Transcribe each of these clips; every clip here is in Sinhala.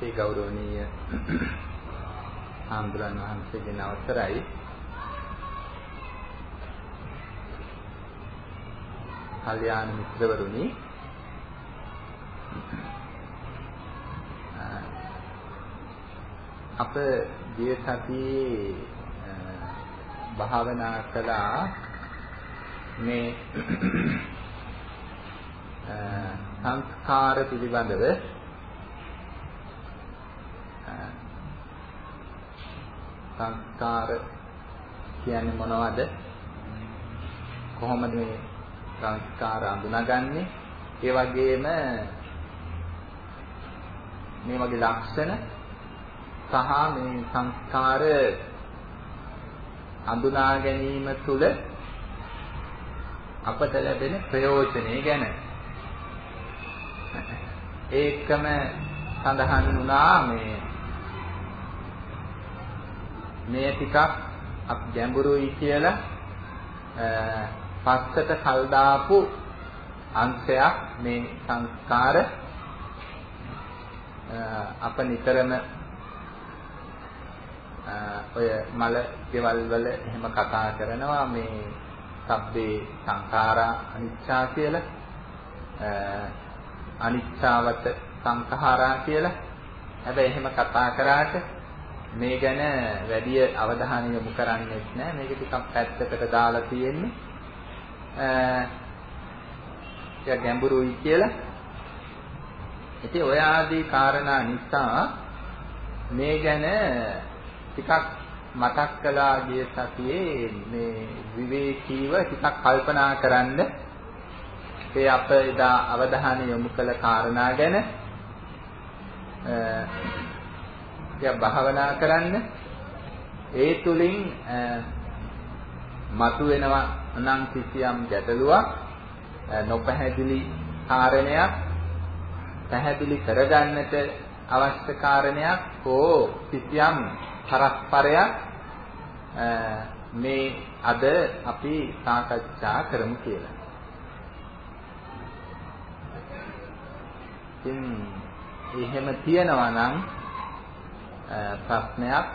වහන්සේ ගෞරවනීය හාමුදුරන් වහන්සේගෙන් අවසරයි. කල්යාණ මිත්‍රවරුනි අප ගිය සතියේ භාවනා කළා මේ සංස්කාර පිළිබඳව සංස්කාර කියන්නේ මොනවද? කොහොමද මේ සංස්කාර අඳුනගන්නේ ඒ වගේම මේ වගේ ලක්ෂණ සහ මේ සංස්කාර අඳුනා ගැනීම තුළ අපට ලැබෙන ප්‍රයෝජනෙ ගැන. ඒකම සඳහන් වුණා මේ මේ ටිකක් අප ගැඹුරුයි කියලා පස්සට කල් දාපු අංශයක් මේ සංස්කාර අප නිතරම ඔය මල ගෙවල් වල එහෙම කතා කරනවා මේ සබ්බේ සංඛාරා අනිච්චා කියලා අනිච්චාවත සංඛාරා කියලා. හැබැයි එහෙම කතා කරාට මේ ගැන වැඩි අවධානය යොමු කරන්නේ නැහැ මේක ටිකක් පැත්තකට දාලා තියෙන්නේ. ටික ගැඹුරුයි කියලා. ඉතින් ඔය ආදී කාරණා නිසා මේ ගැන ටිකක් මතක් කළා ගිය සතියේ මේ විවේකීව ටිකක් කල්පනා කරන්න. ඒ අප එදා අවධානය යොමු කළ කාරණා ගැන. ටිකක් භාවනා කරන්න ඒ තුලින් මතුවෙනවා නම් කිසියම් ගැටලුවක් නොපැහැදිලි කාරණයක් පැහැදිලි කරගන්නට අවශ්‍ය කාරණයක් හෝ කිසියම් පරස්පරයක් මේ අද අපි සාකච්ඡා කරමු කියලා. ඉතින් එහෙම තියෙනවා නම් ප්‍රශ්නයක්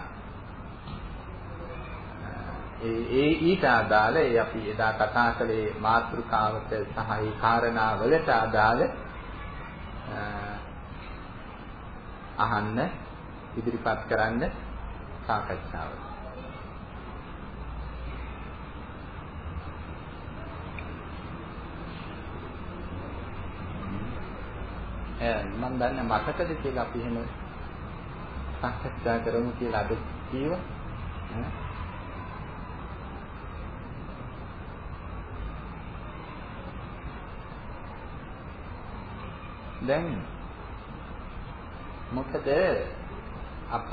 ඒ ඊට අදාළ ඒ අපි එදා කතා කළේ මාතෘකාවට සහ ඒ කාරණාවලට අදාළ අහන්න ඉදිරිපත් කරන්න සාකච්ඡාවට. මම දන්නේ මතකද කියලා අපි එහෙම සාකච්ඡා කරමු කියලා අද කීවා. දැන් මොකද අප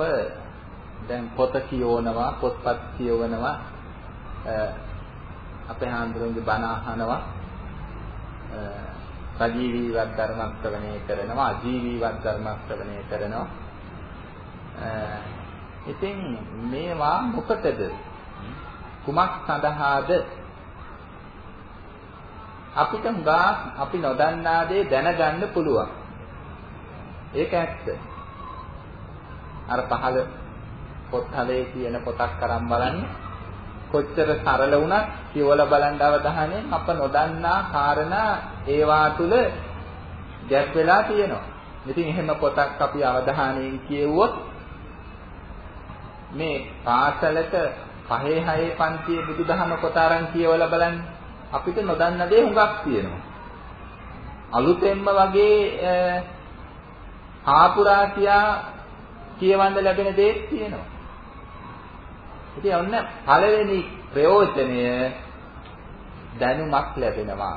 දැන් පොත කියවනවා පොත්පත් කියවනවා අපේ හාමුදුරන්ගේ බණ අහනවා සජීවීවත් ධර්ම ශ්‍රවණය කරනවා අජීවීවත් ධර්ම ශ්‍රවණය කරනවා ඉතින් මේවා මොකටද? කුමක් සඳහාද? අපිට හුඟා අපි නොදන්නා දේ දැනගන්න පුළුවන්. ඒක ඇත්ත. අර පහළ පොත්හලේ කියන පොතක් අරන් බලන්න. කොච්චර සරල වුණත් කියවලා බලන්න අවධානයෙන් අප නොදන්නා කාරණා ඒවා තුල ගැප් වෙලා තියෙනවා. ඉතින් එහෙම පොතක් අපි අවධානයෙන් කියවුවොත් මේ පාසලක පහේ හයේ පන්තියේ බුදුදහම පොත අරන් කියවලා බලන්න අපිට නොදන්න දේ හුඟක් තියෙනවා. අලුතෙන්ම වගේ ආපුරා කියා කියවන්න ලැබෙන දේත් තියෙනවා. ඉතින් ඔන්න පළවෙනි ප්‍රයෝජනය දැනුමක් ලැබෙනවා.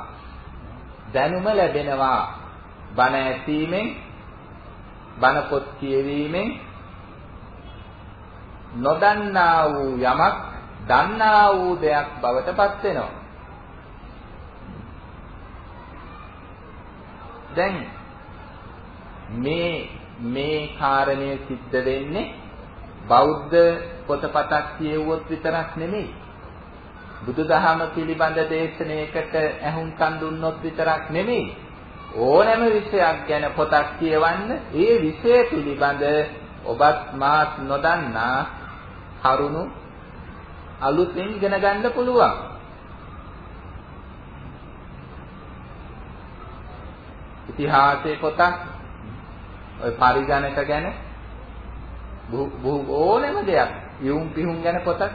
දැනුම ලැබෙනවා. බණ ඇසීමෙන් බණ පොත් කියවීමෙන් නොදන්නා වූ යමක් දන්නා වූ දෙයක් බවට පත් වෙනවා. දැන් මේ මේ කාරණය සිද්ධ වෙන්නේ බෞද්ධ පොතපතක් කියවුවොත් විතරක් නෙමෙයි. බුදුදහම පිළිබඳ දේශනාවකට ඇහුම්කන් දුන්නොත් විතරක් නෙමෙයි. ඕනෑම විෂයක් ගැන පොතක් කියවන්න ඒ විෂය පිළිබඳ ඔබත් මාත් නොදන්නා කරුණු අලුතෙන් ඉගෙන ගන්න පුළුවන්. ඉතිහාසයේ පොතක් ඔය පරිගණක ගැන බොහෝ ඕනෑම දෙයක් යුම් පිහුම් ගැන පොතක්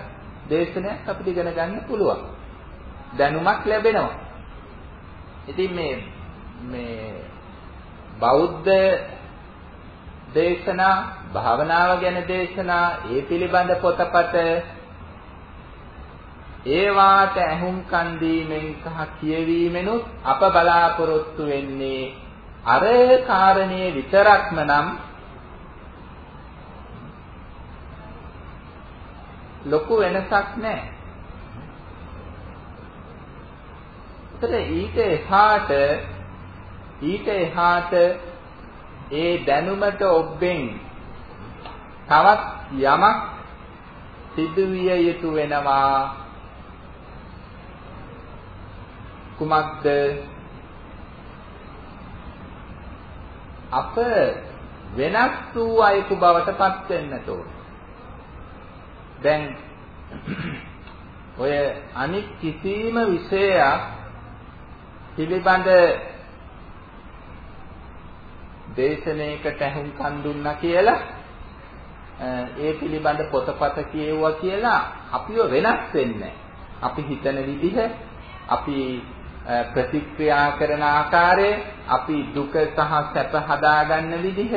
දේශනයක් අපිට ඉගෙන ගන්න පුළුවන්. දැනුමක් ලැබෙනවා. ඉතින් මේ මේ බෞද්ධ දේශනා භාවනාව ගැන දේශනා ඒ පිළිබඳ පොතපත ඒවාට ඇහුම්කන් දීමෙන් සහ කියවීමෙනුත් අප බලාපොරොත්තු වෙන්නේ අර කාරණේ විතරක්ම නම් ලොකු වෙනසක් නැහැ. ඒතර ඊට එහාට ඊට එහාට ඒ දැනුමට ඔබෙන් තවත් යමක් සිදුවිය යුතු වෙනවා කුමක්ද අප වෙනස් වූ අයෙකු බවට පත් වෙන්නට ඕන. දැන් ඔය අනික් කිසිම විෂයයක් පිළිබඳ දේශනාවකට ඇහුම්කන් දුන්නා කියලා ඒ පිළිබඳ පොතපත කියවුවා කියලා අපිව වෙනස් වෙන්නේ අපි හිතන විදිහ අපි ප්‍රතික්‍රියා කරන ආකාරය අපි දුක සහ සැප හදාගන්න විදිහ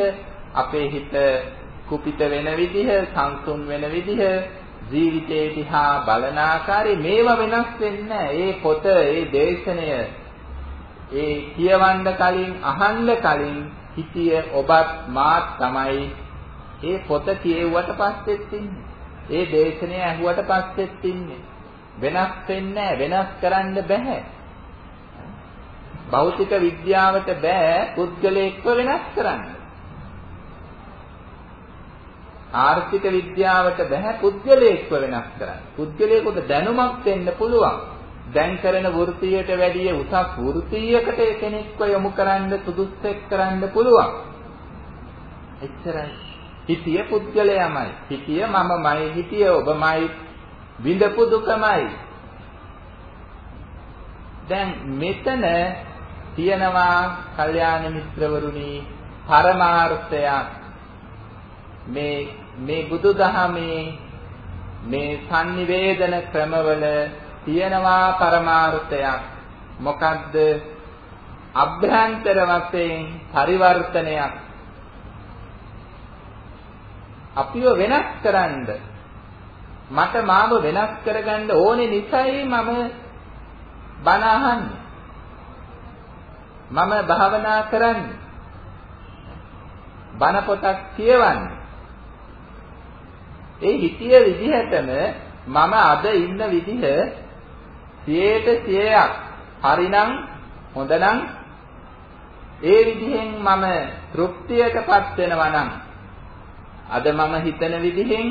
අපේ හිත කුපිත වෙන විදිහ සංසුන් වෙන විදිහ ජීවිතේ දිහා බලන ආකාරය මේවා වෙනස් වෙන්නේ ඒ පොත ඒ දේශනය ඒ කියවන්න කලින් අහන්න කලින් හිතිය ඔබත් මාත් තමයි ඒ පොත කියෙව්වට පස්සෙත් ඉන්නේ. ඒ දේශනය ඇහුවට පස්සෙත් ඉන්නේ. වෙනස් වෙන්නේ වෙනස් කරන්න බෑ. භෞතික විද්‍යාවට බෑ පුද්ගලයෙක්ව වෙනස් කරන්න. ආර්ථික විද්‍යාවට බෑ පුද්ගලයෙක්ව වෙනස් කරන්න. පුද්ගලයෙකුට දැනුමක් දෙන්න පුළුවන්. දැන් කරන වෘත්තියට වැඩිය උසස් වෘත්තියකට කෙනෙක්ව යොමු කරන්න සුදුස්සෙක් කරන්න පුළුවන්. එච්චරයි. හිතිය පුද්ගලයාමයි. හිතිය මමමයි, හිතිය ඔබමයි, විඳපු දුකමයි. දැන් මෙතන තියෙනවා කල්යාණ මිත්‍රවරුනි පරමාර්ථයක් මේ මේ බුදුදහමේ මේ sannivedana ක්‍රමවල තියෙනවා පරමාර්ථයක්. මොකද්ද? අභ්‍යන්තර වශයෙන් පරිවර්තනයක්. අපිව වෙනස් කරන්න. මට මාව වෙනස් කරගන්න ඕනේ නිසායි මම බණ අහන්නේ. මම භාවනා කරන්නේ. බණ පොතක් කියවන්නේ. ඒ හිතිය විදිහටම මම අද ඉන්න විදිහ 100ට 100ක් හරිනම් හොඳනම් ඒ විදිහෙන් මම තෘප්තියටපත් වෙනවා නම් අද මම හිතන විදිහෙන්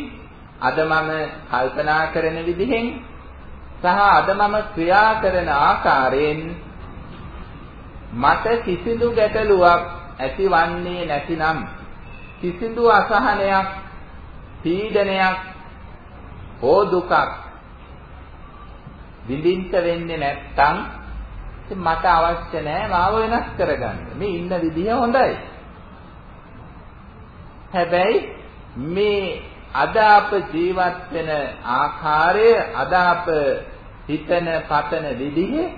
අද මම කල්පනා කරන විදිහෙන් සහ අද මම ක්‍රියා කරන ආකාරයෙන් මට කිසිදු ගැටලුවක් ඇතිවන්නේ නැතිනම් කිසිදු අසහනයක් පීඩනයක් හෝ දුකක් විඳින්න වෙන්නේ නැත්තම් මට අවශ්‍ය නැහැ මාව වෙනස් කරගන්න. මේ ඉන්න විදිය හොඳයි. හැබැයි මේ අද අප ජීවත් වෙන ආකාරය අද අප හිතන පතන විදිහේ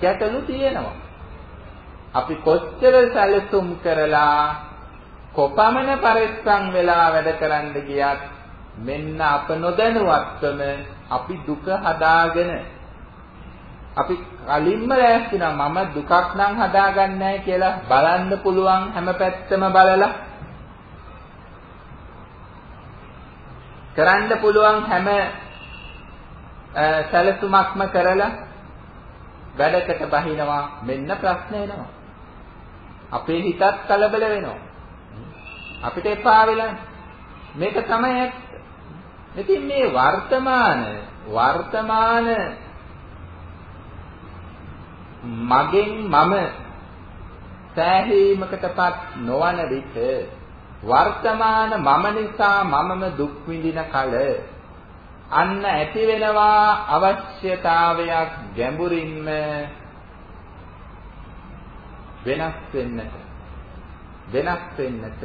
ගැටලු තියෙනවා. අපි කොච්චර සැලසුම් කරලා කොපමණ පරිස්සම් වෙලා වැඩ කරන්න ගියත් මෙන්න අප නොදැනුවත්වම අපි දුක හදාගෙන අපි කලින්ම ලෑස්තිනා මම දුකක් නම් හදාගන්නේ කියලා බලන්න පුළුවන් හැම පැත්තම බලලා. කරන්න පුළුවන් හැම සැලසුමක්ම කරලා වැඩකට බහිනවා. මෙන්න ප්‍රශ්න එනවා. අපේ හිතත් කලබල වෙනවා. අපිට එපා වෙලා. මේක තමයි ඇත්ත ඉතින් මේ වර්තමාන වර්තමාන මගෙන් මම සෑහීමකටපත් නොවන විට වර්තමාන මම නිසා මමම දුක් විඳින කල අන්න ඇති වෙනවා අවශ්‍යතාවයක් ගැඹුරින්ම වෙනස් වෙන්නට වෙනස් වෙන්නට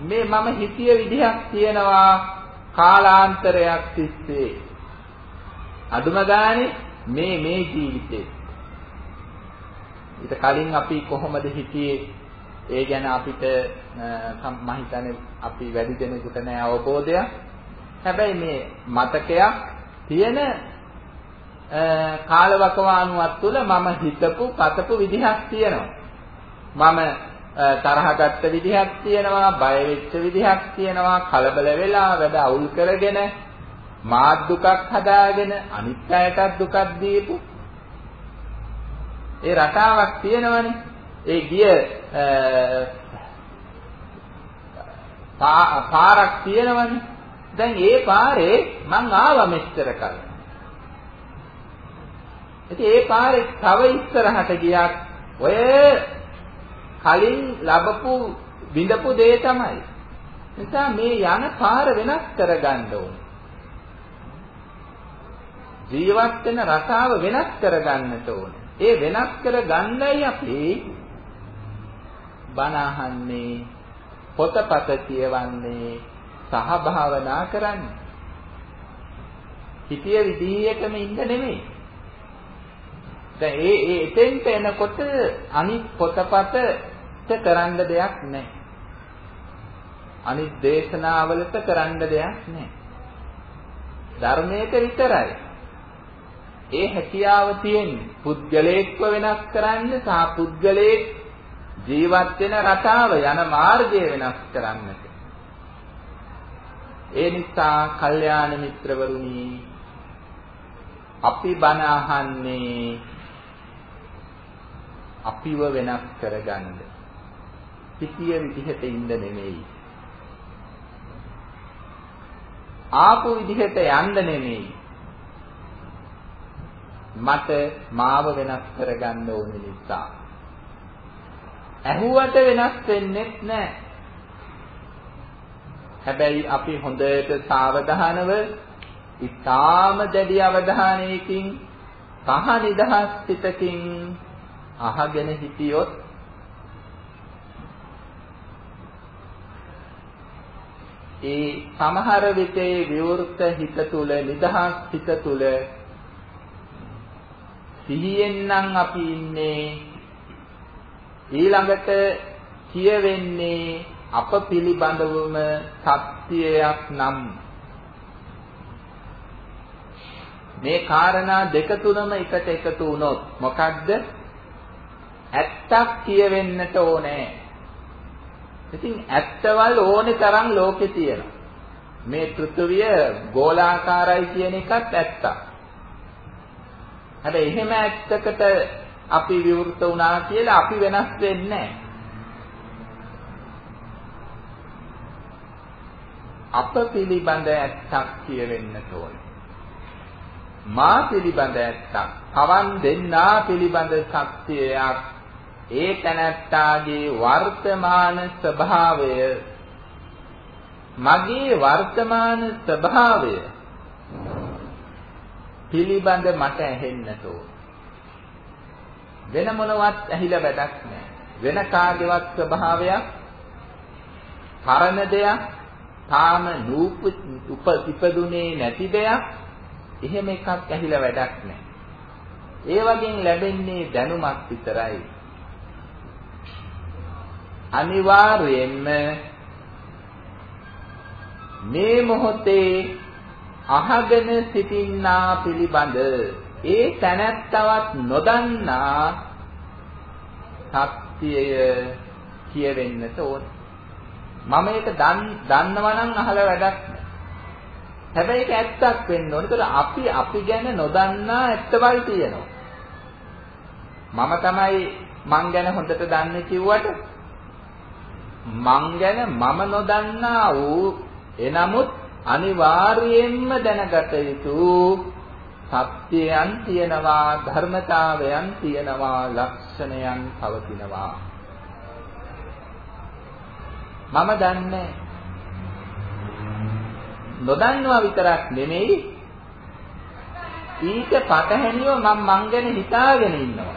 මේ මම හිතිය විදිහක් තියෙනවා කාලාන්තරයක් තිස්සේ. අදුම ගානේ මේ මේ ජීවිතේ. ඊට කලින් අපි කොහොමද හිතියේ? ඒ ගැන අපිට මම හිතන්නේ අපි වැඩි දෙනෙකුට නෑ අවබෝධයක්. හැබැයි මේ මතකයක් තියෙන කාලවකවානුවක් තුළ මම හිතපු පතපු විදිහක් තියෙනවා. මම තරහ ගත්ත විදිහක් තියෙනවා බය වෙච්ච විදිහක් තියෙනවා කලබල වෙලා වැඩ අවුල් කරගෙන මාත් දුකක් හදාගෙන අනිත් අයටත් දුකක් දීපු. ඒ රටාවක් තියෙනවනේ. ඒ ගිය පාරක් තියෙනවනේ. දැන් ඒ පාරේ මං ආවා මෙච්චර කල්. ඉතින් ඒ පාරේ තව ඉස්සරහට ගියක් ඔය කලින් ලැබපු විඳපු දේ තමයි. නිසා මේ යන පාර වෙනස් කරගන්න ඕනේ. ජීවත් වෙන රටාව වෙනස් කරගන්නට ඕනේ. ඒ වෙනස් කරගන්නයි අපි බණ අහන්නේ, පොතපත කියවන්නේ, සහ භාවනා කරන්නේ. හිතිය විදිහටම ඉන්න නෙමෙයි. දැන් ඒ ඒ එතෙන්ට එනකොට අනිත් පොතපතට කරන්න දෙයක් නැහැ. අනිත් දේශනාවලට කරන්න දෙයක් නැහැ. ධර්මයට විතරයි. ඒ හැකියාව තියෙන්නේ පුද්ගලයෙක්ව වෙනස් කරන්න සහ පුද්ගලයෙක් ජීවත් වෙන රටාව යන මාර්ගය වෙනස් කරන්නට. ඒ නිසා කල්යාණ මිත්‍රවරුනි අපි බණ අහන්නේ අපිව වෙනස් කරගන්න. පිටිය විදිහට ඉන්න නෙමෙයි. ආපු විදිහට යන්න නෙමෙයි. මට මාව වෙනස් කරගන්න ඕන නිසා. ඇහුවට වෙනස් වෙන්නේ නැහැ. හැබැයි අපි හොඳට සාවධානව ඊටාම දැඩි අවධානයකින් පහ නිදහස් පිටකින් අහගෙන හිටියොත් ඒ සමහර විටේ විවෘත හිත තුල නිදහස් හිත තුල සිහියෙන් නම් අපි ඉන්නේ ඊළඟට කියවෙන්නේ අප පිළිබඳවම සත්‍යයක් නම් මේ කාරණා දෙක තුනම එකට එකතු වුණොත් මොකද්ද ඇත්තක් කියවෙන්නට ඕනේ. ඉතින් ඇත්තවල් ඕනේ තරම් ලෝකේ තියෙනවා. මේ පෘථුවිය ගෝලාකාරයි කියන එකත් ඇත්තක්. හැබැයි එහෙම ඇත්තකට අපි විවෘත වුණා කියලා අපි වෙනස් වෙන්නේ අප පිළිබඳ ඇත්තක් කියවෙන්නට ඕනේ. මා පිළිබඳ ඇත්තක්, පවන් දෙන්නා පිළිබඳ සත්‍යයක් ඒ තැනැත්තාගේ වර්තමාන ස්වභාවය මගේ වර්තමාන ස්වභාවය පිළිබඳ මට ඇහෙන්නට ඕන. වෙන මොනවත් ඇහිලා වැඩක් නැහැ. වෙන කාගේවත් ස්වභාවයක් පරණ දෙයක් තාම නූප ඉපදුනේ නැති දෙයක් එහෙම එකක් ඇහිලා වැඩක් නැහැ. ඒ වගේ ලැබෙන්නේ දැනුමක් විතරයි. අනිවාර්යයෙන්ම මේ මොහොතේ අහගෙන සිටින්නා පිළිබඳ ඒ තැනැත්තවත් නොදන්නා සත්‍යය කියවෙන්නට ඕන. මම ඒක දන්නවා නම් අහලා වැඩක් නැහැ. හැබැයි ඒක ඇත්තක් වෙන්න ඕන. ඒතර අපි අපි ගැන නොදන්නා ඇත්තවල් තියෙනවා. මම තමයි මං ගැන හොඳට දන්නේ කිව්වට මං ගැන මම නොදන්නා වූ එනමුත් අනිවාර්යයෙන්ම දැනගත යුතු සත්‍යයන් තියෙනවා ධර්මතාවයන් තියෙනවා ලක්ෂණයන් පවතිනවා. මම දන්නේ නොදන්නවා විතරක් නෙමෙයි. ඊට පටහැනිව මම මං ගැන හිතාගෙන ඉන්නවා.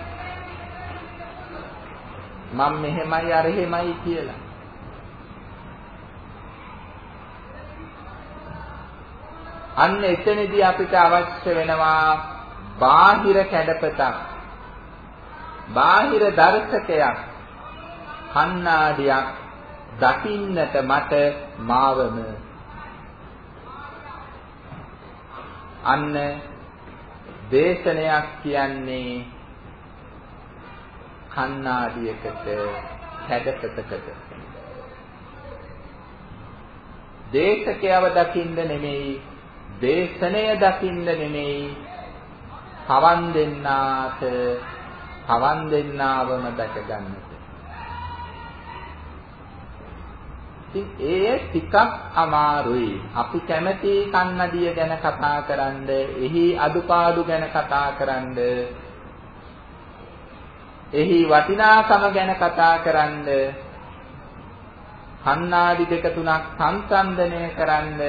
මම මෙහෙමයි අර එහෙමයි කියලා. අන්න එතනදී අපිට අවශ්‍ය වෙනවා බාහිර කැඩපතක්. බාහිර දර්ශකයක් කණ්ණාඩියක් දකින්නට මට මාවම. අන්න දේශනයක් කියන්නේ කණ්ණාඩියකට කැඩපතකට. දේශකයව දකින්න නෙමෙයි දේශනය දකින්න නෙමෙයි පවන් දෙන්නාට පවන් දෙන්නාවම දැක ගන්නට. ඉතින් ඒ ටිකක් අමාරුයි. අපි කැමති කන්නඩිය ගැන කතා කරන්න, එහි අඩුපාඩු ගැන කතා කරන්න, එහි වටිනාකම ගැන කතා කරන්න, කන්නාඩි දෙක තුනක් සංසන්දනය කරන්න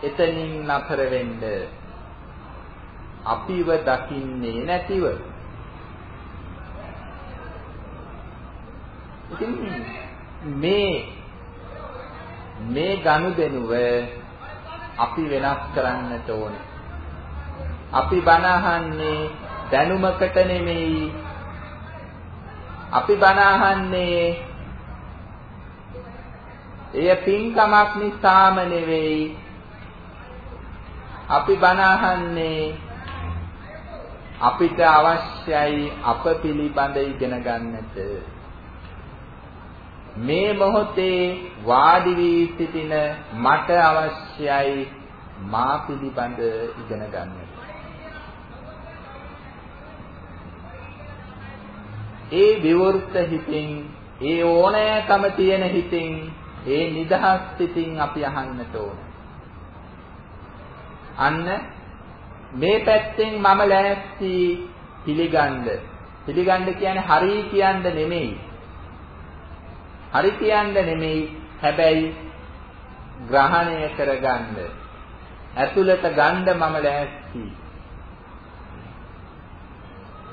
එතනින් නතර වෙන්න. අපිව දකින්නේ නැතිව. ඉතින් මේ මේ ගනුදෙනුව අපි වෙනස් කරන්නට ඕනේ. අපි බණ අහන්නේ දැනුමකට නෙමෙයි. අපි බණ අහන්නේ එය පින්කමක් නිසාම නෙවෙයි. අපි බණ අහන්නේ අපිට අවශ්‍යයි අප පිළිබඳ ඉගෙන ගන්නට. මේ මොහොතේ වාඩි වී සිටින මට අවශ්‍යයි මා පිළිබඳ ඉගෙන ගන්නට. ඒ විවෘත හිතින් ඒ ඕනෑකම තියෙන හිතින් ඒ නිදහස් සිතින් අපි අහන්නට ඕන. අන්න මේ පැත්තෙන් මම ලෑස්ති පිළිගන්න. පිළිගන්න කියන්නේ හරි කියන්න නෙමෙයි. හරි කියන්න නෙමෙයි. හැබැයි ග්‍රහණය කරගන්න. ඇතුළට ගන්න මම ලෑස්ති.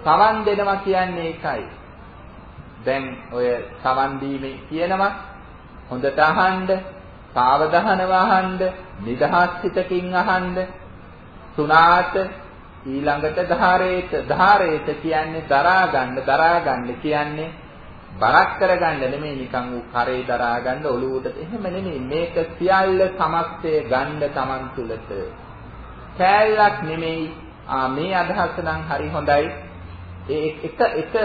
සවන් දෙනවා කියන්නේ ඒකයි. දැන් ඔය සවන් දීමේ කියනවා හොඳට අහන්න සාවධානව අහන්න, නිදහස් සිතකින් අහන්න. සුණාත ඊළඟට ධාරේත ධාරේත කියන්නේ දරා ගන්න දරා ගන්න කියන්නේ බරක් කරගන්න නෙමෙයි නිකන් උ කරේ දරා ගන්න ඔළුවට එහෙම නෙමෙයි. මේක සියල්ල සමස්තය ගන්න Taman තුලට කෑල්ලක් නෙමෙයි. ආ මේ අදහස නම් හරි හොඳයි. ඒ එක එක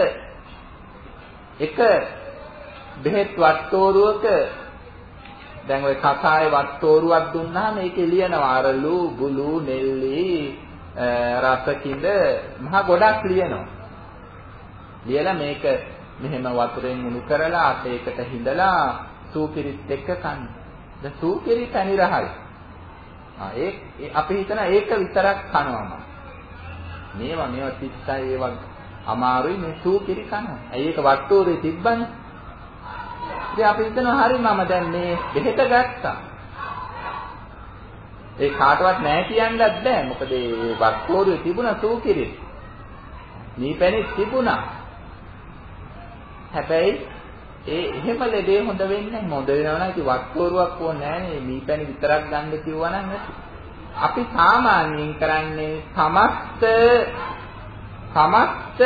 එක බෙහෙත් වට්ටෝරුවක දැන් ওই කසාය වට්ටෝරුවක් දුන්නාම ඒකේ ලියනවා අරලු බුලු නෙල්ලි රසකින්ද මහ ගොඩක් ලියනවා. ලියලා මේක මෙහෙම වතුරෙන් උණු කරලා අතේකට හිඳලා සූපිරිත් එක්ක කන්න. දැන් සූපිරි තනි රහයි. ආ ඒ අපි හිතන ඒක විතරක් කනවම. මේවා මේවා තිස්සයි ඒවා අමාරුයි මේ සූපිරි කනවා. ඇයි ඒක වට්ටෝරේ තිබ්බනේ? ඉතින් අපි හිතනවා හරි මම දැන් මේ බෙහෙත ගත්තා. ඒ කාටවත් නැහැ කියන්නත් බෑ. මොකද ඒ වක්කෝරුවේ තිබුණා සූකිරි. නීපැණි තිබුණා. හැබැයි ඒ එහෙම ලෙඩේ හොඳ වෙන්නේ නැහැ. හොඳ වෙනවා නම් ඉතින් වක්කෝරුවක් ඕනේ නැහැ නේ. නීපැණි විතරක් ගන්න කිව්වා නම් නැති. අපි සාමාන්‍යයෙන් කරන්නේ සමස්ත සමස්ත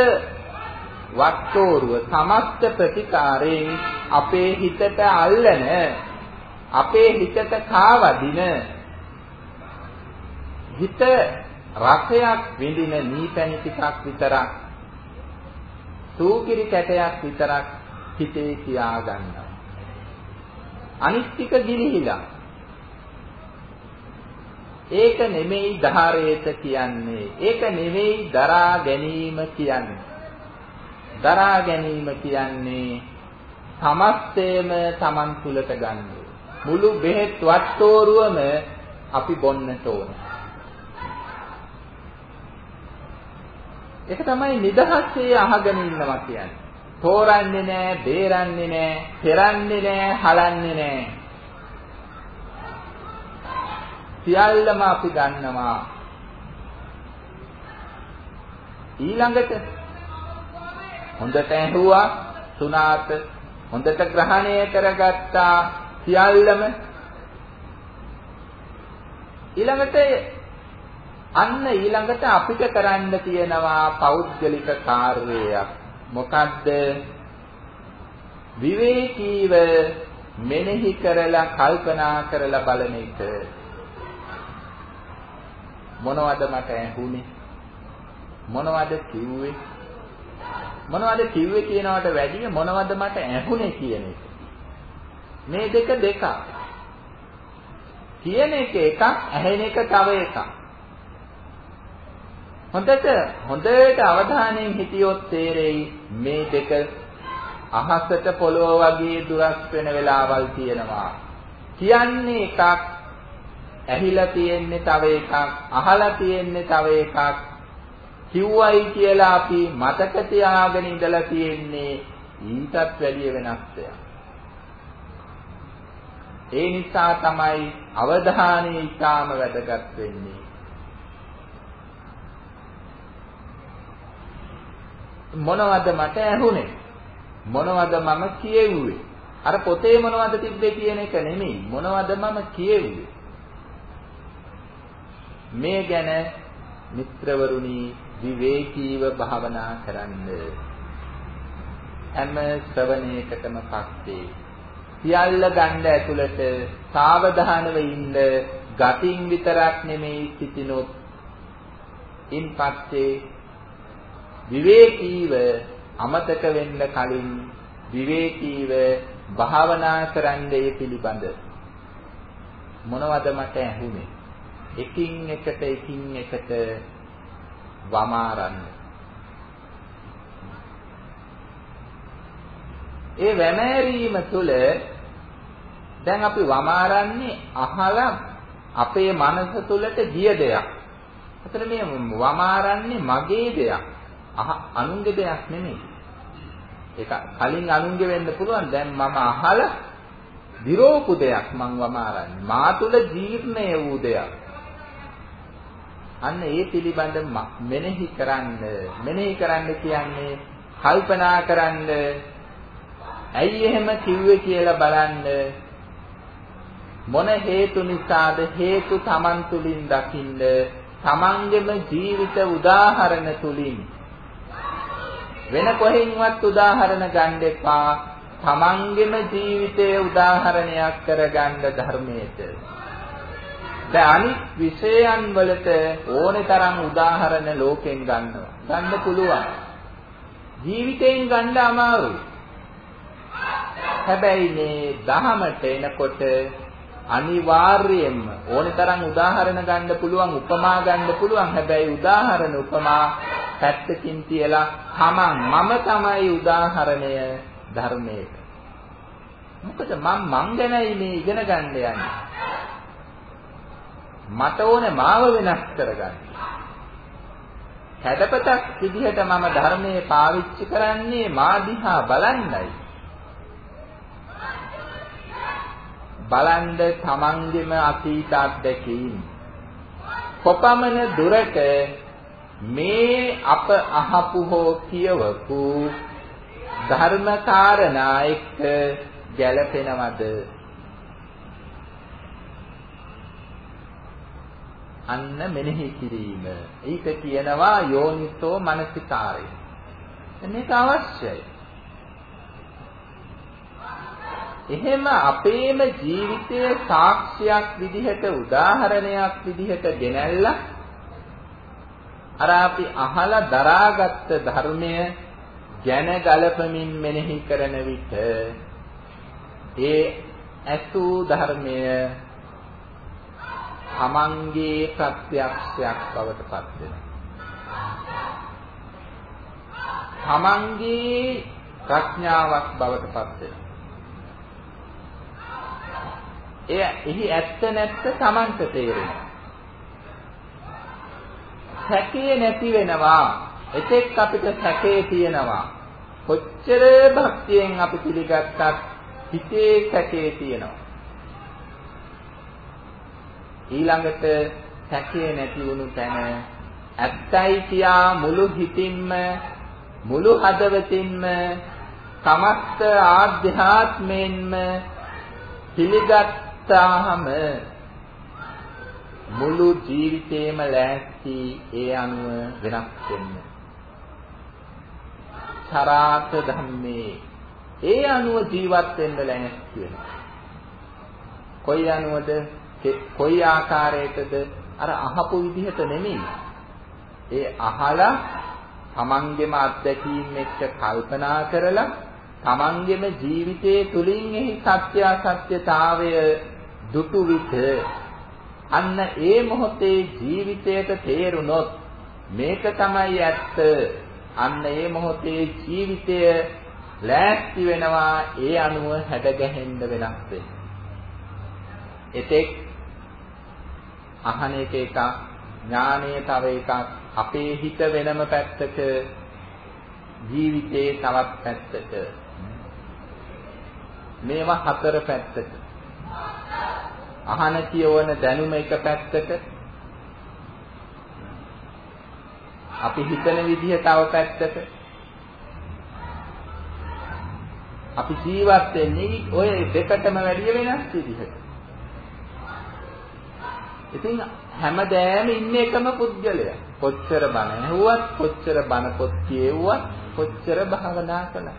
වට්ටෝරුව සමස්ත ප්‍රතිකාරයෙන් අපේ හිතට අල්ලන අපේ හිතට කාවදින හිත රසයක් විඳින නීපැණි ටිකක් විතරක් සූකිරි කැටයක් විතරක් හිතේ තියා ගන්නවා අනිත් ටික ගිලිහිලා. ඒක නෙමෙයි ධාරේත කියන්නේ. ඒක නෙමෙයි දරා ගැනීම කියන්නේ. දරා ගැනීම කියන්නේ සමස්තයම Taman තුලට ගන්න. මුළු බෙහෙත් වට්ටෝරුවම අපි බොන්නට ඕන. ඒක තමයි නිදහසේ අහගෙන ඉන්නවා කියන්නේ. තෝරන්නේ නැහැ, බේරන්නේ නැහැ, පෙරන්නේ නැහැ, හලන්නේ නැහැ. සියල්ලම අපි ගන්නවා. ඊළඟට හොඳට ඇහුවා, සුණාත හොඳට ග්‍රහණය කරගත්තා සියල්ලම. ඊළඟට අන්න ඊළඟට අපිට කරන්න තියෙනවා පෞද්ගලික කාර්යයක්. මොකද්ද? විවේකීව මෙනෙහි කරලා කල්පනා කරලා බලන එක. මොනවද මට ඇහුනේ? මොනවද කිව්වේ? මොනවද කිව්වේ කියනවට වැඩිය මොනවද මට ඇහුනේ කියන එක. මේ දෙක දෙකක්. කියන එක එකක් ඇහෙන එක තව එකක්. හොඳට හොඳට අවධානයෙන් හිටියොත් තේරෙයි මේ දෙක අහසට පොළොව වගේ දුරස් වෙන වෙලාවල් තියෙනවා. කියන්නේ එකක් ඇහිලා තියෙන්නේ තව එකක් අහලා තියෙන්නේ තව එකක්. කිව්වයි කියලා අපි මතක තියාගෙන ඉඳලා තියෙන්නේ ඊටත් වැඩිය වෙනස් දෙයක්. ඒ නිසා තමයි අවධානය ඊටාම වැදගත් වෙන්නේ. මොනවද මට ඇහුනේ? මොනවද මම කියෙව්වේ? අර පොතේ මොනවද තිබ්බේ කියන එක නෙමෙයි. මොනවද මම කියෙව්වේ? මේ ගැන මිත්‍රවරුනි විවේකීව භාවනා කරන්න. හැම ශ්‍රවණයකටම පස්සේ සියල්ල ගන්න ඇතුළට සාවධානව ඉන්න ගතින් විතරක් නෙමෙයි සිටිනොත් ඉන් පස්සේ විවේකීව අමතක වෙන්න කලින් විවේකීව භාවනා කරන්නේ පිළිබඳ මොනවද මට ඇහුනේ එකින් එකට එකින් එකට වමාරන්න ඒ වැමෑරීම තුළ දැන් අපි වමාරන්නේ අහලා අපේ මනස තුළට ගිය දෙයක්. එතන මේ වමාරන්නේ මගේ දෙයක්. අනුන්ගේ දෙයක් නෙමෙයි. ඒක කලින් අනුන්ගේ වෙන්න පුළුවන්. දැන් මම අහලා විරෝපු දෙයක් මං වමාරන්නේ. මා තුල ජීර්ණය වූ දෙයක්. අන්න ඒ පිළිබඳ මෙනෙහි කරන්න. මෙනෙහි කරන්න කියන්නේ කල්පනා කරන්න. ඇයි එහෙම කිව්වේ කියලා බලන්න. මොන හේතු නිසාද හේතු Taman තුලින් දකින්න. Tamanගෙම ජීවිත උදාහරණ තුලින්. වෙන කොහෙන්වත් උදාහරණ ගන්න එපා. තමන්ගේම ජීවිතයේ උදාහරණයක් කරගන්න ධර්මයට. දැන් අනිත් විෂයන් වලට ඕනේ තරම් උදාහරණ ලෝකෙන් ගන්නවා. ගන්න පුළුවන්. ජීවිතයෙන් ගන්න අමාරුයි. හැබැයි මේ දහමට එනකොට අනිවාර්යයෙන්ම ඕනේ තරම් උදාහරණ ගන්න පුළුවන් උපමා ගන්න පුළුවන් හැබැයි උදාහරණ උපමා පැත්තකින් තියලා තමන් මම තමයි උදාහරණය ධර්මයේ. මොකද මම මං ගැනයි මේ ඉගෙන ගන්න යන්නේ. මට ඕනේ මාව වෙනස් කරගන්න. හැඩපතක් විදිහට මම ධර්මයේ පාවිච්චි කරන්නේ මා දිහා බලන්නයි. බලන්ද තමන්ගෙම අතීත අත්දැකීම්. කොපමණ දුරට මේ අප අහපු හෝ කියවපු ධර්ම කාරණා එක්ක ගැළපෙනවද අන්න මෙනෙහි කිරීම. ඒක කියනවා යෝනිසෝ මනසිකාරය. මේක අවශ්‍යයි. එහෙම අපේම ජීවිතයේ සාක්ෂියක් විදිහට උදාහරණයක් විදිහට ගෙනල්ලා අර අපි අහලා දරාගත්ත ධර්මය ගැන ගලපමින් මෙනෙහි කරන විට ඒ ඇසූ ධර්මය තමන්ගේ ප්‍රත්‍යක්ෂයක් බවට පත් වෙනවා. තමන්ගේ ප්‍රඥාවක් බවට පත් වෙනවා. එය එහි ඇත්ත නැත්ත Tamanට තේරෙනවා. සැකේ නැති වෙනවා. එතෙක් අපිට සැකේ තියෙනවා. කොච්චර භක්තියෙන් අපි පිළිගත්තත් හිතේ සැකේ තියෙනවා. ඊළඟට සැකේ නැති වුණු තැන ඇත්තයි කියා මුළු හිතින්ම මුළු හදවතින්ම සමස්ත ආධ්‍යාත්මයෙන්ම පිළිගත්තාම මුළු ජීවිතේම ලෑස්ති ඒ අනුව වෙනස් වෙන්න. චරාත ධම්මේ ඒ අනුව ජීවත් වෙන්න ලෑස්ති වෙනවා. කොයි අනුවද කොයි ආකාරයකද අර අහපු විදිහට නෙමෙයි. ඒ අහලා තමන්ගේම අත්දැකීම් එක්ක කල්පනා කරලා තමන්ගේම ජීවිතයේ තුලින් එහි සත්‍ය අසත්‍යතාවය දුටු විට අන්න ඒ මොහොතේ ජීවිතයට තේරුනොත් මේක තමයි ඇත්ත අන්න ඒ මොහොතේ ජීවිතය ලෑස්ති වෙනවා ඒ අනුව හැඩගැහෙන්න වෙනස් වෙන්න. එතෙක් අහන එක එකක් ඥානීය තව එකක් අපේ හිත වෙනම පැත්තක ජීවිතේ තවත් පැත්තක. මේවා හතර පැත්තක. අහන කියවන දැනුම එක පැත්තක. අපි හිතන විදිහ තව පැත්තක. අපි ජීවත් වෙන්නේ ඔය දෙකටම වැඩිය වෙනස් විදිහට. ඉතින් හැමදෑම ඉන්නේ එකම පුද්ගලයා. කොච්චර බණ ඇහුවත්, කොච්චර බණ පොත් කියෙව්වත්, කොච්චර භාවනා කළා.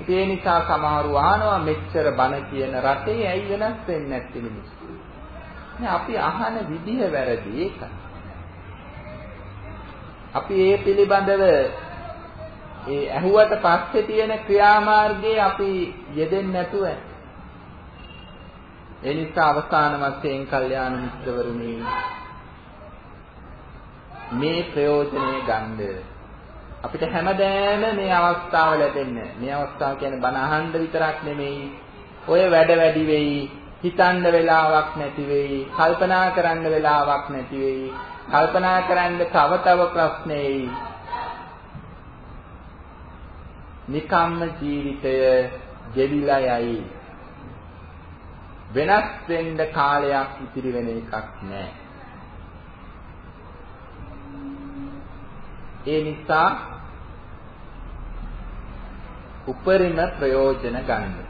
ඉතින් ඒ නිසා සමහරව අහනවා මෙච්චර බණ කියන රටේ ඇයි වෙනස් වෙන්නේ නැති මිනිස්සු. නේ අපි අහන විදිහ වැරදි ඒකයි. අපි ඒ පිළිබඳව ඒ ඇහුවට පස්සේ තියෙන ක්‍රියාමාර්ගයේ අපි යෙදෙන්නේ නැතුව ඒ නිසා අවසාන වශයෙන් කල්යාණ මිත්‍රවරුනි මේ ප්‍රයෝජනේ ගන්න අපිට හැමදෑම මේ අවස්ථාව ලැබෙන්නේ. මේ අවස්ථාව කියන්නේ බණ අහන්න විතරක් නෙමෙයි. ඔය වැඩ වැඩි වෙයි හිතන්න වෙලාවක් නැති වෙයි කල්පනා කරන්න වෙලාවක් නැති වෙයි කල්පනා කරන්න තව තව ප්‍රශ්න එයි නිකම්ම ජීවිතය ගෙවිලා යයි. වෙනස් වෙන්න කාලයක් ඉතිරි වෙන එකක් නෑ. ඒ නිසා උපරිම ප්‍රයෝජන ගන්න.